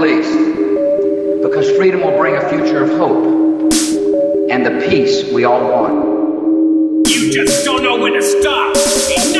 release because freedom will bring a future of hope and the peace we all want. You just don't know when to stop.